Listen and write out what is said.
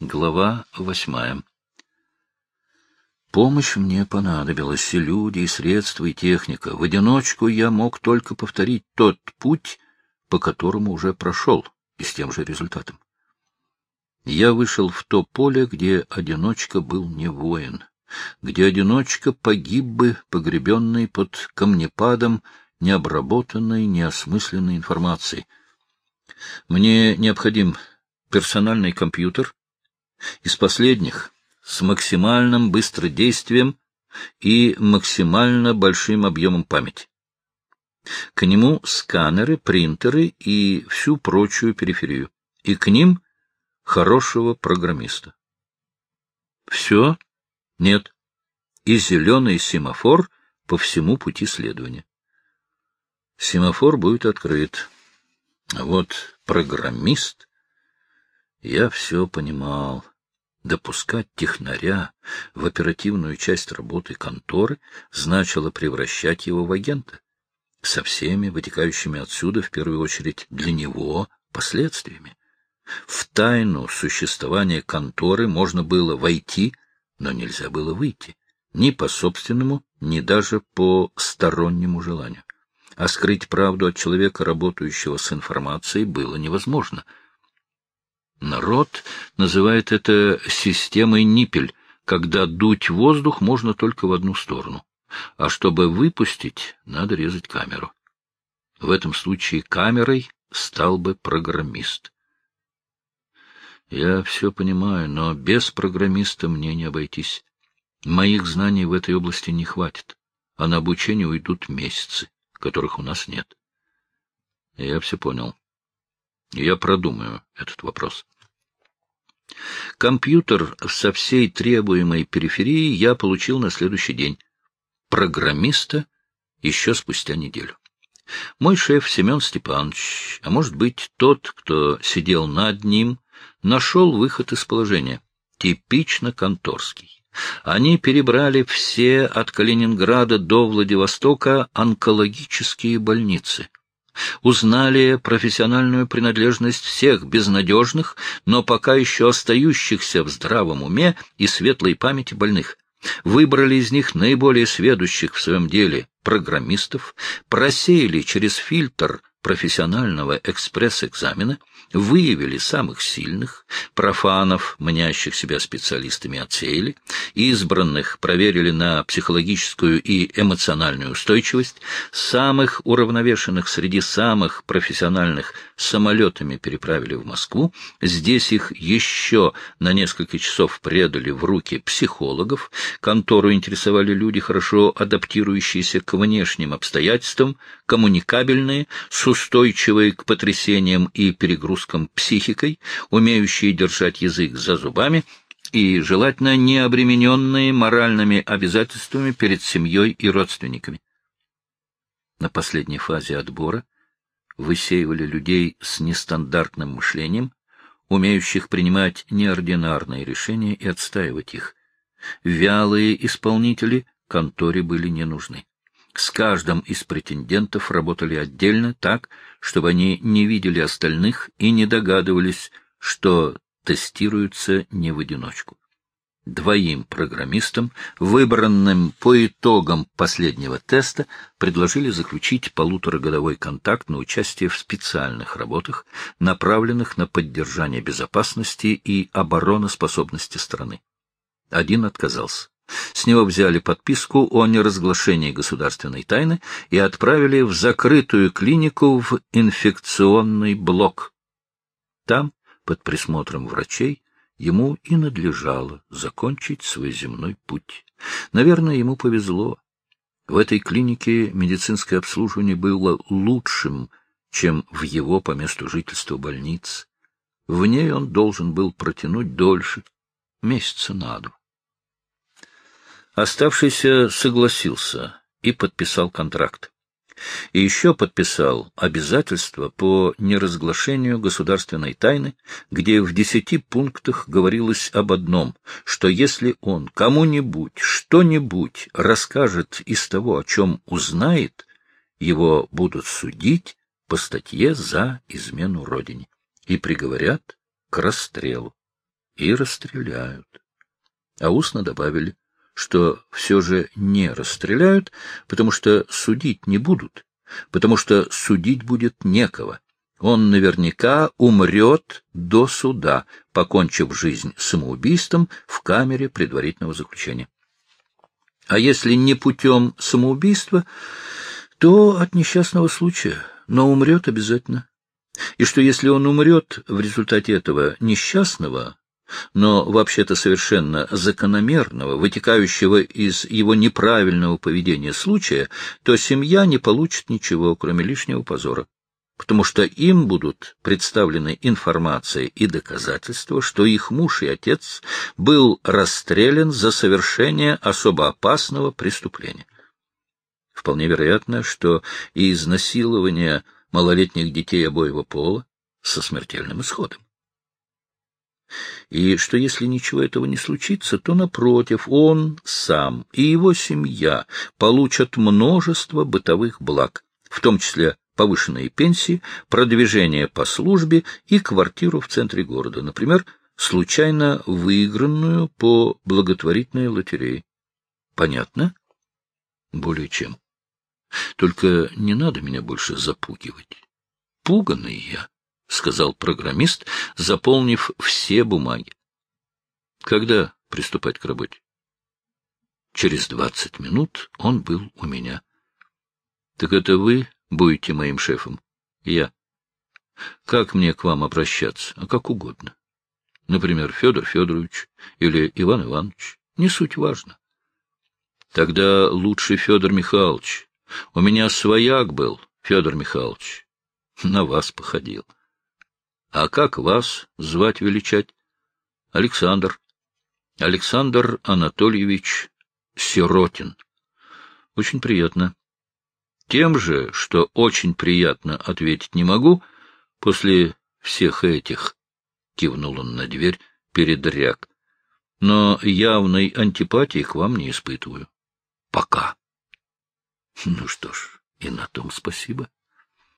Глава восьмая Помощь мне понадобилась, и люди, и средства, и техника. В одиночку я мог только повторить тот путь, по которому уже прошел, и с тем же результатом. Я вышел в то поле, где одиночка был не воин, где одиночка погиб бы, погребенный под камнепадом необработанной, неосмысленной информацией. Мне необходим персональный компьютер, из последних с максимальным быстродействием и максимально большим объемом памяти. К нему сканеры, принтеры и всю прочую периферию. И к ним хорошего программиста. Все? Нет. И зеленый семафор по всему пути следования. Семафор будет открыт. А вот программист я все понимал. Допускать технаря в оперативную часть работы конторы значило превращать его в агента, со всеми вытекающими отсюда, в первую очередь, для него последствиями. В тайну существования конторы можно было войти, но нельзя было выйти, ни по собственному, ни даже по стороннему желанию. А скрыть правду от человека, работающего с информацией, было невозможно — Народ называет это системой ниппель, когда дуть воздух можно только в одну сторону, а чтобы выпустить, надо резать камеру. В этом случае камерой стал бы программист. Я все понимаю, но без программиста мне не обойтись. Моих знаний в этой области не хватит, а на обучение уйдут месяцы, которых у нас нет. Я все понял. Я продумаю этот вопрос. Компьютер со всей требуемой периферией я получил на следующий день. Программиста еще спустя неделю. Мой шеф Семен Степанович, а может быть тот, кто сидел над ним, нашел выход из положения. Типично конторский. Они перебрали все от Калининграда до Владивостока онкологические больницы узнали профессиональную принадлежность всех безнадежных, но пока еще остающихся в здравом уме и светлой памяти больных, выбрали из них наиболее сведущих в своем деле программистов, просеяли через фильтр профессионального экспресс-экзамена, выявили самых сильных, профанов, мнящих себя специалистами, отсеяли, избранных проверили на психологическую и эмоциональную устойчивость, самых уравновешенных среди самых профессиональных самолетами переправили в Москву, здесь их еще на несколько часов предали в руки психологов, контору интересовали люди, хорошо адаптирующиеся к внешним обстоятельствам, коммуникабельные, с устойчивой к потрясениям и перегрузкам психикой, умеющие держать язык за зубами и, желательно, не обремененные моральными обязательствами перед семьей и родственниками. На последней фазе отбора высеивали людей с нестандартным мышлением, умеющих принимать неординарные решения и отстаивать их. Вялые исполнители конторе были не нужны. С каждым из претендентов работали отдельно так, чтобы они не видели остальных и не догадывались, что тестируются не в одиночку. Двоим программистам, выбранным по итогам последнего теста, предложили заключить полуторагодовой контакт на участие в специальных работах, направленных на поддержание безопасности и обороноспособности страны. Один отказался. С него взяли подписку о неразглашении государственной тайны и отправили в закрытую клинику в инфекционный блок. Там, под присмотром врачей, ему и надлежало закончить свой земной путь. Наверное, ему повезло. В этой клинике медицинское обслуживание было лучшим, чем в его по месту жительства больнице. В ней он должен был протянуть дольше, месяца на два. Оставшийся согласился и подписал контракт. И еще подписал обязательство по неразглашению государственной тайны, где в десяти пунктах говорилось об одном, что если он кому-нибудь что-нибудь расскажет из того, о чем узнает, его будут судить по статье за измену Родине и приговорят к расстрелу. и расстреляют. А устно добавили, что все же не расстреляют, потому что судить не будут, потому что судить будет некого. Он наверняка умрет до суда, покончив жизнь самоубийством в камере предварительного заключения. А если не путем самоубийства, то от несчастного случая, но умрет обязательно. И что если он умрет в результате этого несчастного, но вообще-то совершенно закономерного, вытекающего из его неправильного поведения случая, то семья не получит ничего, кроме лишнего позора потому что им будут представлены информация и доказательства, что их муж и отец был расстрелян за совершение особо опасного преступления. Вполне вероятно, что и изнасилование малолетних детей обоего пола со смертельным исходом. И что если ничего этого не случится, то, напротив, он сам и его семья получат множество бытовых благ, в том числе повышенные пенсии, продвижение по службе и квартиру в центре города, например, случайно выигранную по благотворительной лотерее. Понятно? Более чем. Только не надо меня больше запугивать. Пуганный я, — сказал программист, заполнив все бумаги. Когда приступать к работе? Через двадцать минут он был у меня. — Так это вы будете моим шефом. Я. Как мне к вам обращаться? А как угодно. Например, Федор Федорович или Иван Иванович. Не суть важно. Тогда лучше Федор Михайлович. У меня свояк был, Федор Михайлович. На вас походил. А как вас звать величать? Александр. Александр Анатольевич Сиротин. Очень приятно. Тем же, что очень приятно ответить не могу, после всех этих, — кивнул он на дверь, передряг, — но явной антипатии к вам не испытываю. Пока. Ну что ж, и на том спасибо.